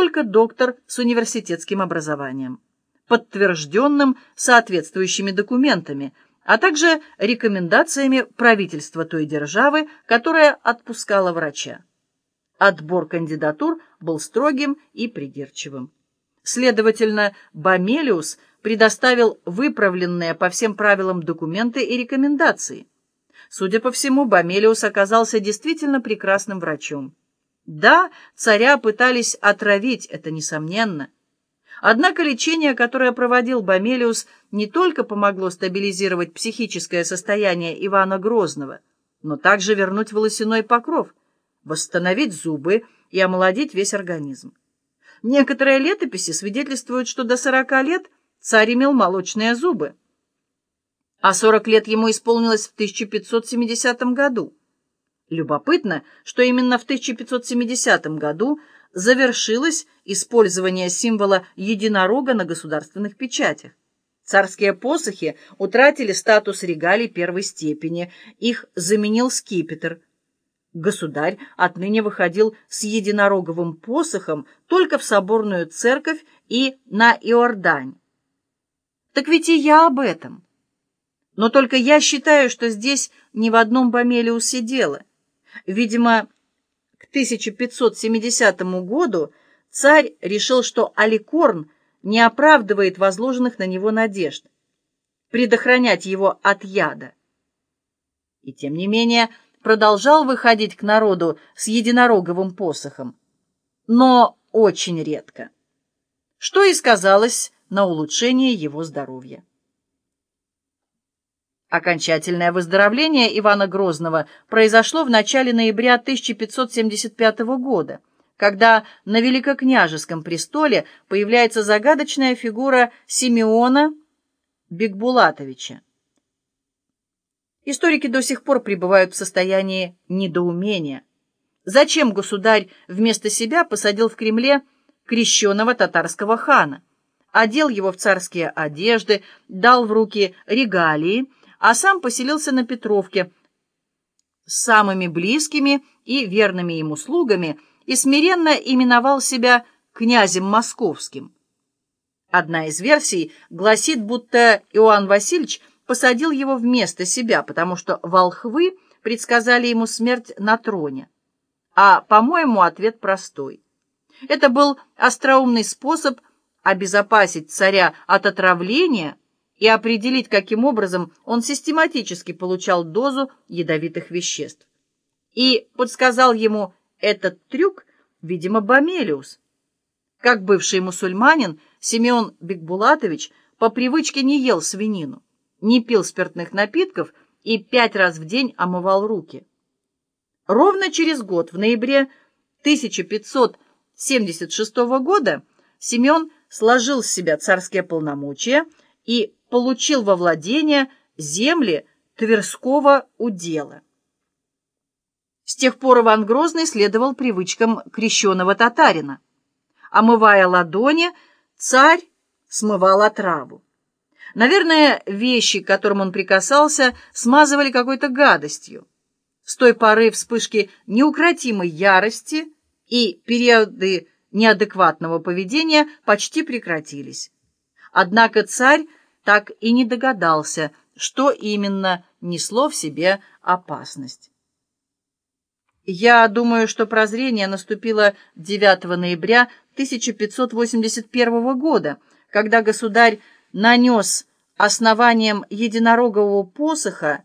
только доктор с университетским образованием, подтвержденным соответствующими документами, а также рекомендациями правительства той державы, которая отпускала врача. Отбор кандидатур был строгим и придирчивым. Следовательно, Бамелиус предоставил выправленные по всем правилам документы и рекомендации. Судя по всему, Бамелиус оказался действительно прекрасным врачом. Да, царя пытались отравить, это несомненно. Однако лечение, которое проводил Бамелиус, не только помогло стабилизировать психическое состояние Ивана Грозного, но также вернуть волосяной покров – восстановить зубы и омолодить весь организм. Некоторые летописи свидетельствуют, что до 40 лет царь имел молочные зубы, а 40 лет ему исполнилось в 1570 году. Любопытно, что именно в 1570 году завершилось использование символа единорога на государственных печатях. Царские посохи утратили статус регалий первой степени, их заменил скипетр – Государь отныне выходил с единороговым посохом только в соборную церковь и на Иордань. Так ведь и я об этом. Но только я считаю, что здесь ни в одном Бомелиусе дело. Видимо, к 1570 году царь решил, что Аликорн не оправдывает возложенных на него надежд, предохранять его от яда. И тем не менее, продолжал выходить к народу с единороговым посохом, но очень редко, что и сказалось на улучшение его здоровья. Окончательное выздоровление Ивана Грозного произошло в начале ноября 1575 года, когда на Великокняжеском престоле появляется загадочная фигура Симеона Бекбулатовича. Историки до сих пор пребывают в состоянии недоумения. Зачем государь вместо себя посадил в Кремле крещенного татарского хана, одел его в царские одежды, дал в руки регалии, а сам поселился на Петровке с самыми близкими и верными ему слугами и смиренно именовал себя князем московским. Одна из версий гласит, будто Иоанн Васильевич посадил его вместо себя, потому что волхвы предсказали ему смерть на троне. А, по-моему, ответ простой. Это был остроумный способ обезопасить царя от отравления и определить, каким образом он систематически получал дозу ядовитых веществ. И подсказал ему этот трюк, видимо, Бомелиус. Как бывший мусульманин, Семен Бекбулатович по привычке не ел свинину не пил спиртных напитков и пять раз в день омывал руки. Ровно через год, в ноябре 1576 года, Семен сложил с себя царские полномочия и получил во владение земли Тверского удела. С тех пор Иван Грозный следовал привычкам крещеного татарина. Омывая ладони, царь смывал отраву. Наверное, вещи, к которым он прикасался, смазывали какой-то гадостью. С той поры вспышки неукротимой ярости и периоды неадекватного поведения почти прекратились. Однако царь так и не догадался, что именно несло в себе опасность. Я думаю, что прозрение наступило 9 ноября 1581 года, когда государь нанес основанием единорогового посоха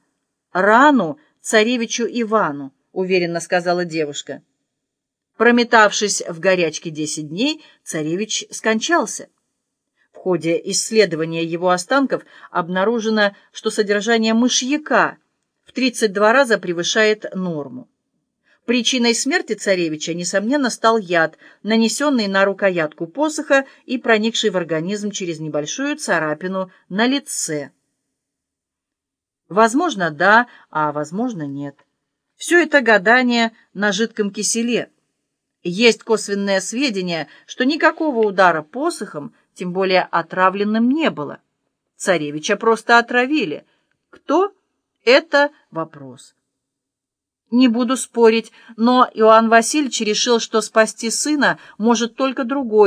рану царевичу Ивану, уверенно сказала девушка. Прометавшись в горячке десять дней, царевич скончался. Ходе исследования его останков обнаружено, что содержание мышьяка в 32 раза превышает норму. Причиной смерти царевича, несомненно, стал яд, нанесенный на рукоятку посоха и проникший в организм через небольшую царапину на лице. Возможно, да, а возможно, нет. Все это гадание на жидком киселе. Есть косвенные сведения, что никакого удара посохом, тем более отравленным, не было. Царевича просто отравили. Кто? Это вопрос. Не буду спорить, но Иоанн Васильевич решил, что спасти сына может только другой,